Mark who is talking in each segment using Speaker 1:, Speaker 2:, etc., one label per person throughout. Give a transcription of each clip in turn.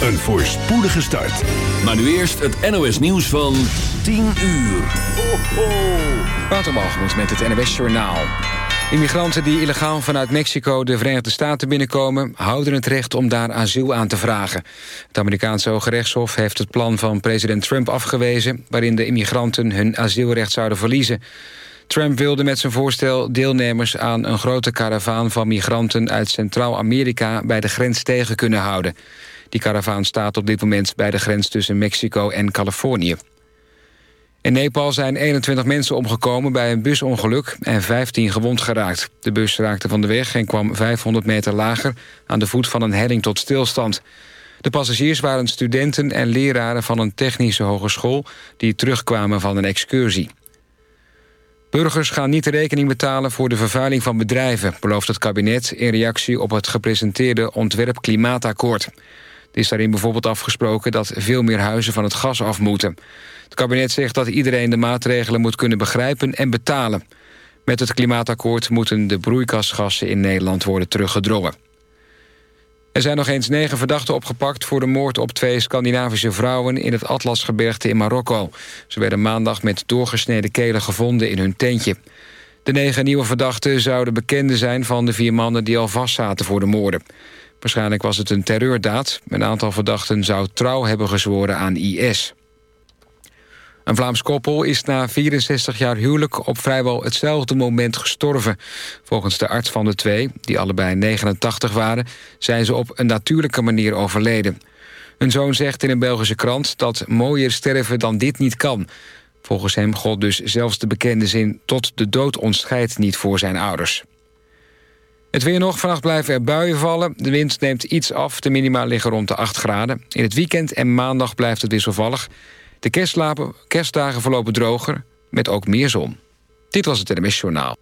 Speaker 1: Een voorspoedige start.
Speaker 2: Maar nu eerst het NOS nieuws van 10 uur. Ho,
Speaker 3: ho. met het NOS Journaal. Immigranten die illegaal vanuit Mexico de Verenigde Staten binnenkomen... houden het recht om daar asiel aan te vragen. Het Amerikaanse Hoge Rechtshof heeft het plan van president Trump afgewezen... waarin de immigranten hun asielrecht zouden verliezen. Trump wilde met zijn voorstel deelnemers aan een grote karavaan van migranten uit Centraal-Amerika bij de grens tegen kunnen houden. Die karavaan staat op dit moment bij de grens tussen Mexico en Californië. In Nepal zijn 21 mensen omgekomen bij een busongeluk en 15 gewond geraakt. De bus raakte van de weg en kwam 500 meter lager aan de voet van een helling tot stilstand. De passagiers waren studenten en leraren van een technische hogeschool... die terugkwamen van een excursie. Burgers gaan niet rekening betalen voor de vervuiling van bedrijven... belooft het kabinet in reactie op het gepresenteerde ontwerp Klimaatakkoord. Is daarin bijvoorbeeld afgesproken dat veel meer huizen van het gas af moeten. Het kabinet zegt dat iedereen de maatregelen moet kunnen begrijpen en betalen. Met het klimaatakkoord moeten de broeikasgassen in Nederland worden teruggedrongen. Er zijn nog eens negen verdachten opgepakt voor de moord op twee Scandinavische vrouwen in het Atlasgebergte in Marokko. Ze werden maandag met doorgesneden kelen gevonden in hun tentje. De negen nieuwe verdachten zouden bekenden zijn van de vier mannen die al vastzaten voor de moorden. Waarschijnlijk was het een terreurdaad. Een aantal verdachten zou trouw hebben gezworen aan IS. Een Vlaams koppel is na 64 jaar huwelijk op vrijwel hetzelfde moment gestorven. Volgens de arts van de twee, die allebei 89 waren... zijn ze op een natuurlijke manier overleden. Een zoon zegt in een Belgische krant dat mooier sterven dan dit niet kan. Volgens hem gold dus zelfs de bekende zin... tot de dood ontscheidt niet voor zijn ouders. Het weer nog. Vannacht blijven er buien vallen. De wind neemt iets af. De minima liggen rond de 8 graden. In het weekend en maandag blijft het wisselvallig. De kerstdagen verlopen droger, met ook meer zon. Dit was het NMS Journaal.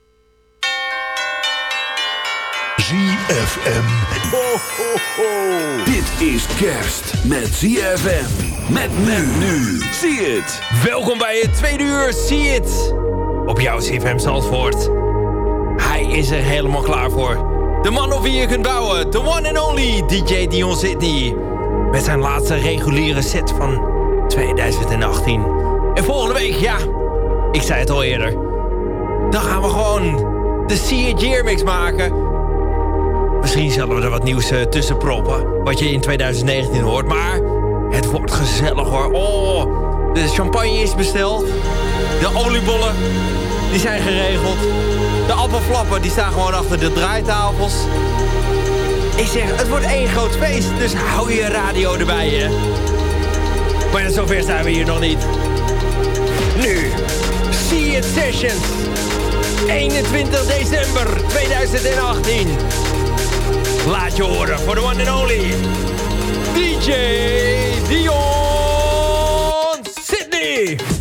Speaker 1: ZFM. Ho, ho, ho. Dit is kerst met ZFM. Met men nu. Zie het.
Speaker 4: Welkom bij het tweede uur. Zie het. Op jouw ZFM Zandvoort. Is er helemaal klaar voor. De man op wie je kunt bouwen. The one and only DJ Dion Sydney. Met zijn laatste reguliere set van 2018. En volgende week, ja, ik zei het al eerder. Dan gaan we gewoon de See It Year Mix maken. Misschien zullen we er wat nieuws uh, tussen proppen. Wat je in 2019 hoort. Maar het wordt gezellig hoor. Oh, de champagne is besteld. De oliebollen, die zijn geregeld. De appelflappen, die staan gewoon achter de draaitafels. Ik zeg, het wordt één groot feest. Dus hou je radio erbij, hè. Maar zover zijn we hier nog niet. Nu, See It Sessions. 21 december 2018. Laat je horen voor de one and only. DJ Dion Sydney.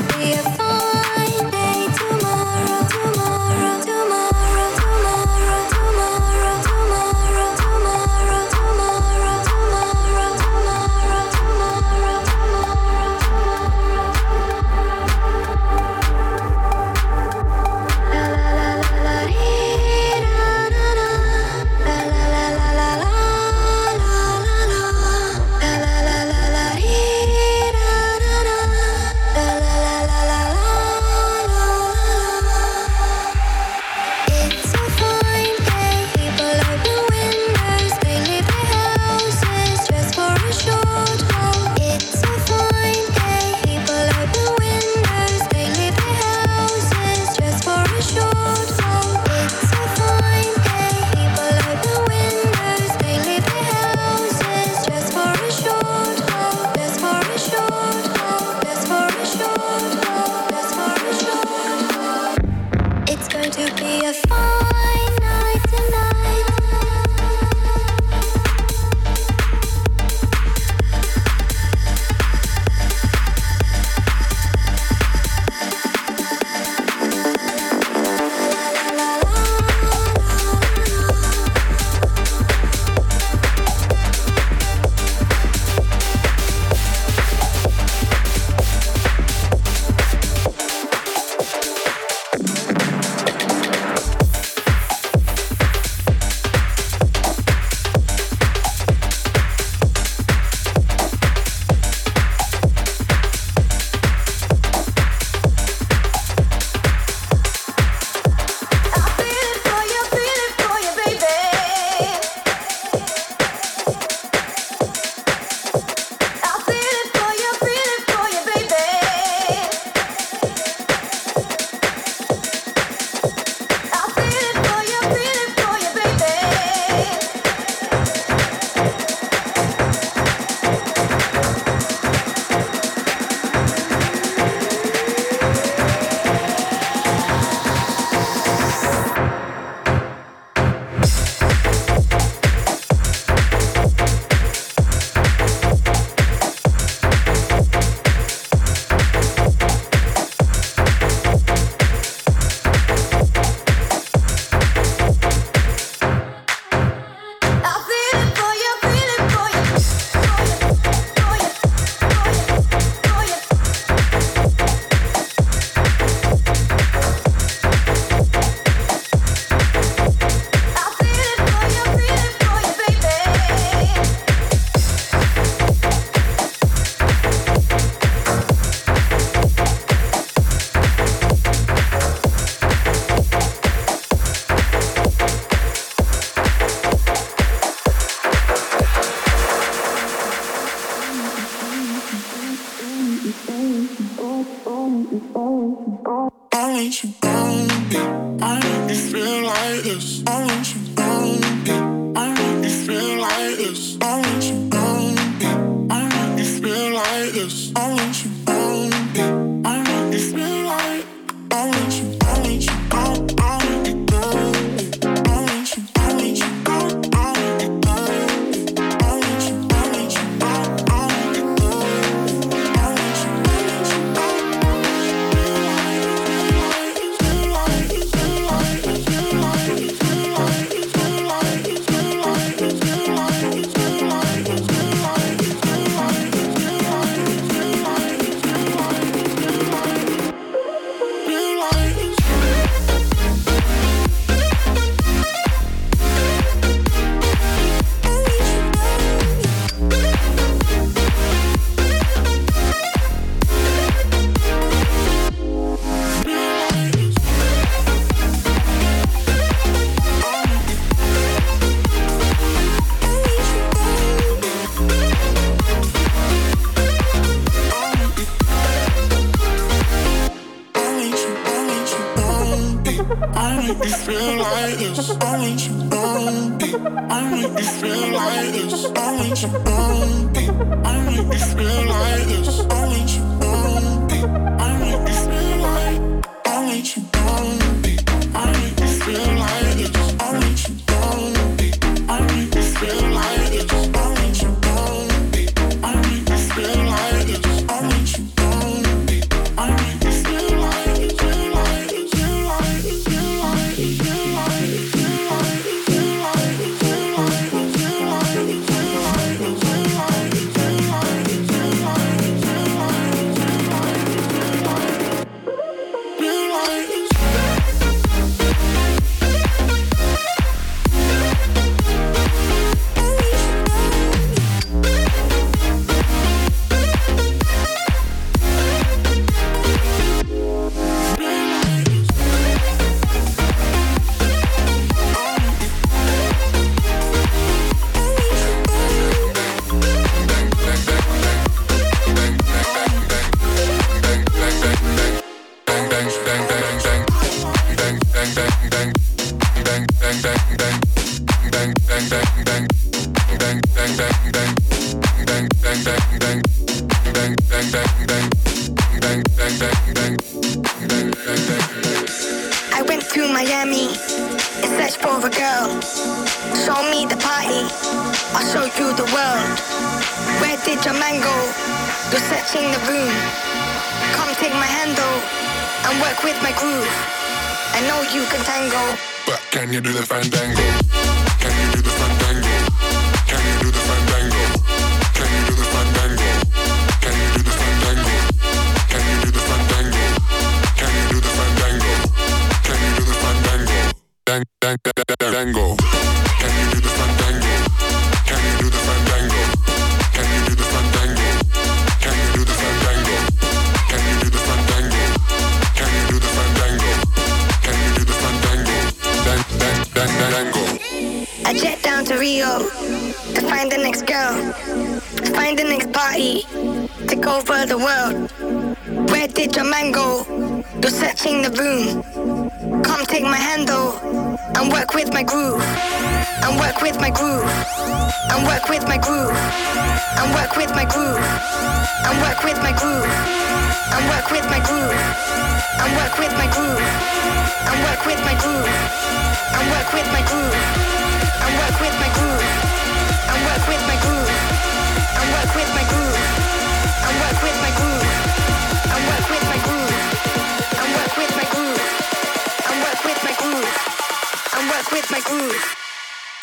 Speaker 5: to be a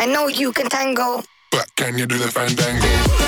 Speaker 6: I know you can tango, but can you do the fandango?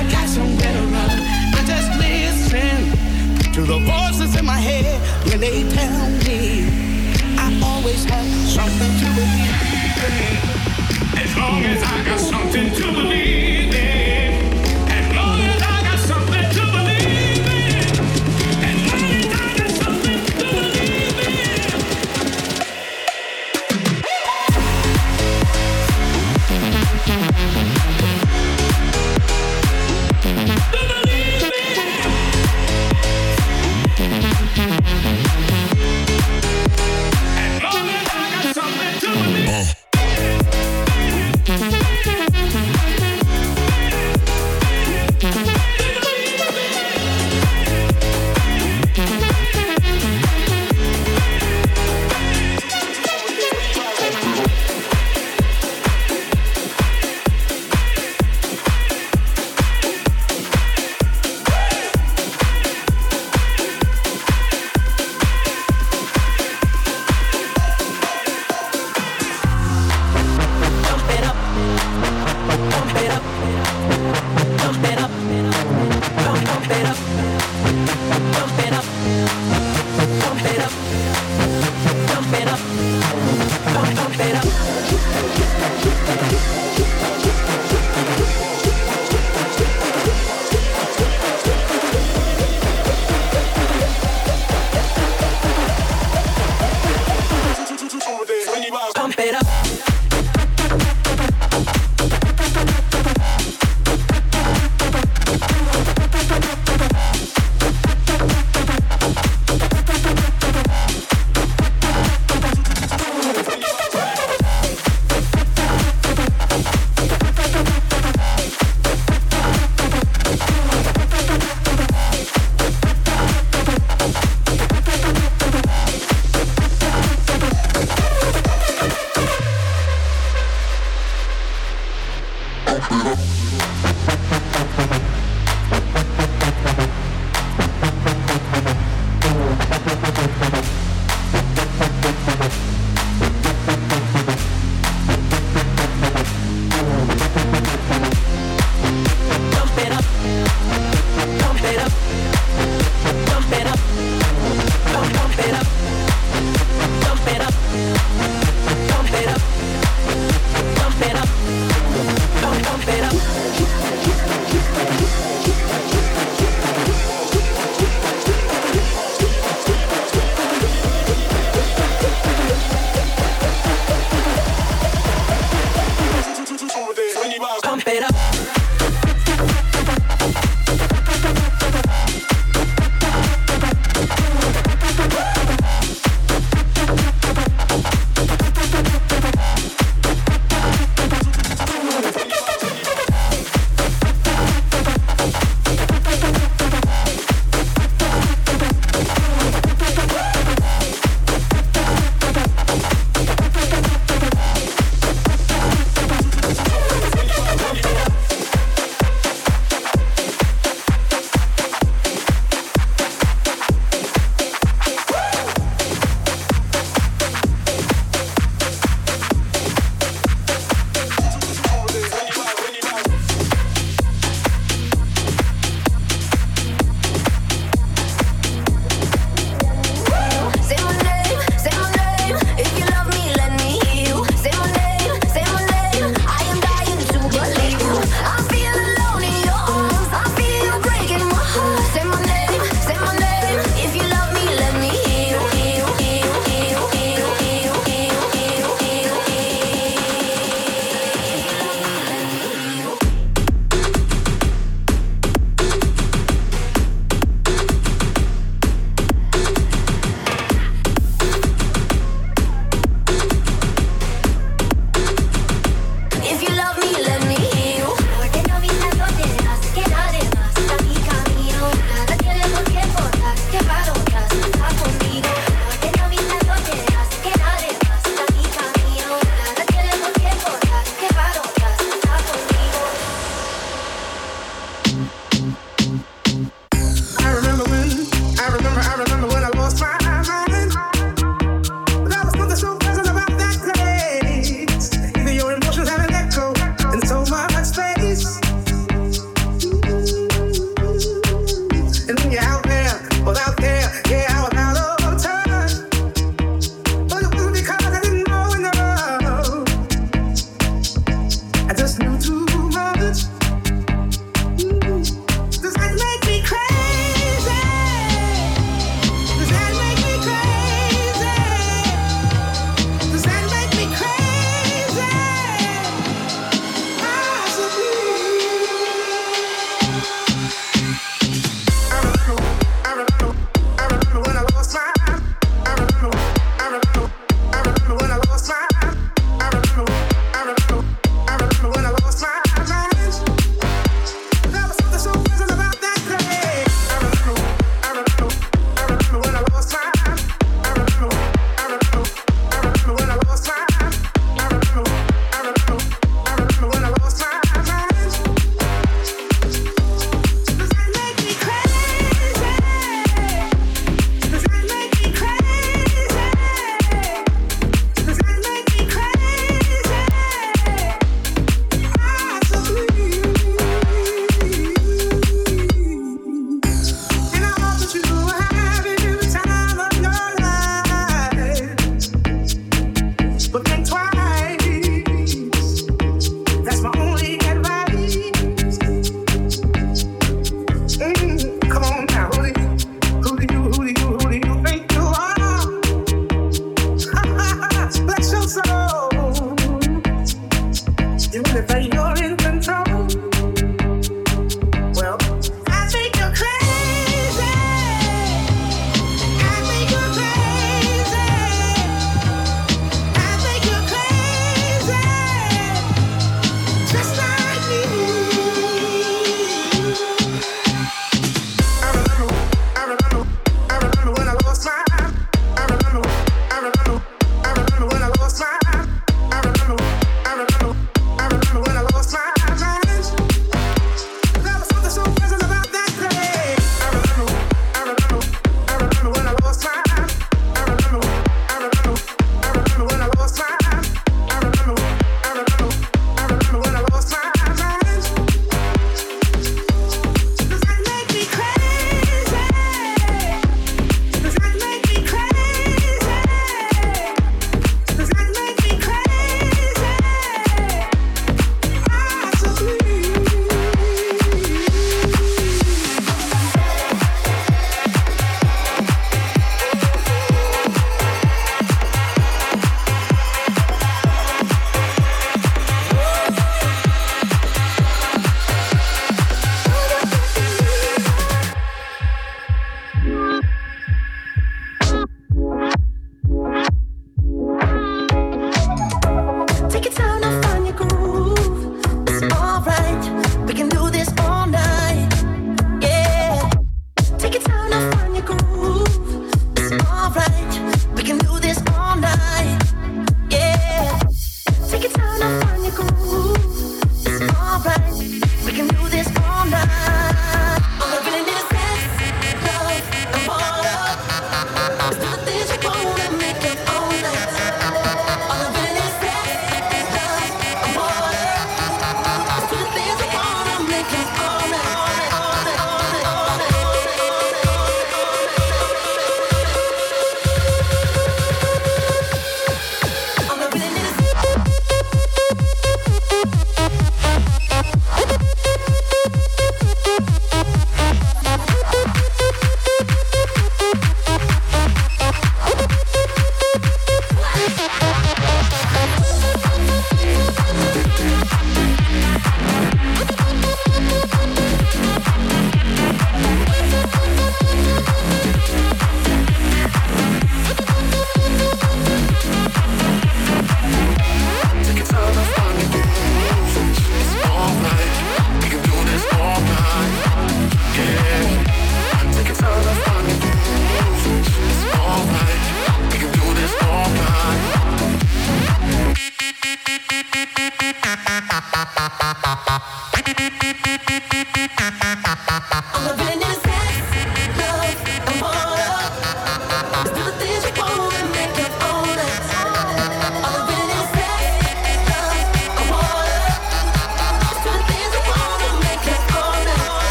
Speaker 7: I got somewhere to run. I just listen to the voices in my head when they tell me I always have something to believe. As long as I got something to believe.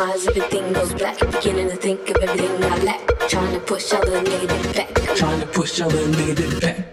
Speaker 8: everything goes black. Beginning to think of everything I lack. Trying to push all the negative back. Trying to push all the negative back.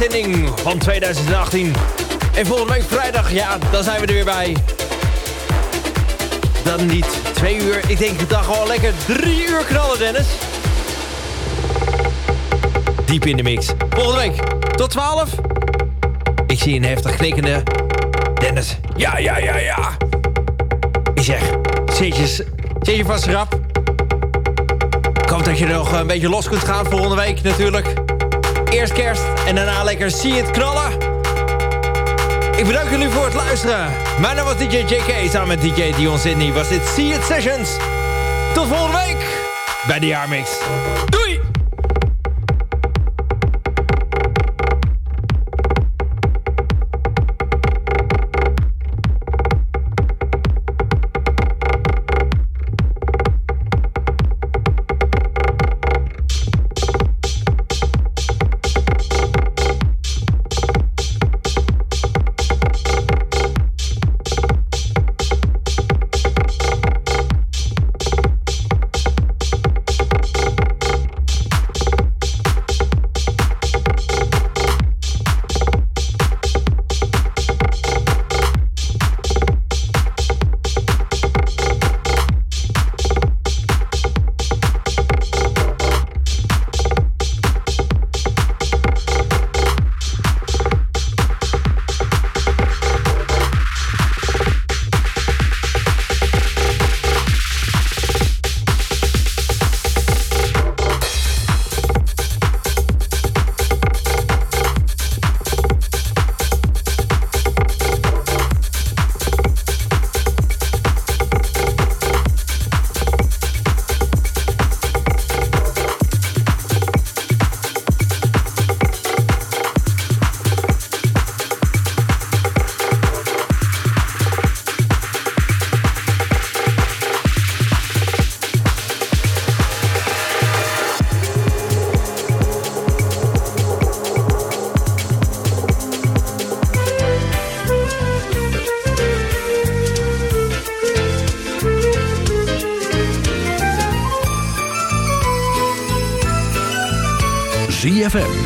Speaker 4: Uitzending van 2018. En volgende week vrijdag, ja, dan zijn we er weer bij. Dan niet twee uur, ik denk de dag gewoon lekker drie uur knallen, Dennis. Diep in de mix. Volgende week, tot 12. Ik zie een heftig knikkende Dennis. Ja, ja, ja, ja. Ik zeg, zit je, zit je vast rap? Ik hoop dat je nog een beetje los kunt gaan volgende week natuurlijk. Eerst kerst en daarna lekker zie het knallen. Ik bedank jullie voor het luisteren. Mijn naam was DJ JK. Samen met DJ Dion Sydney was dit See It Sessions. Tot volgende week bij de Jaarmix. Doei!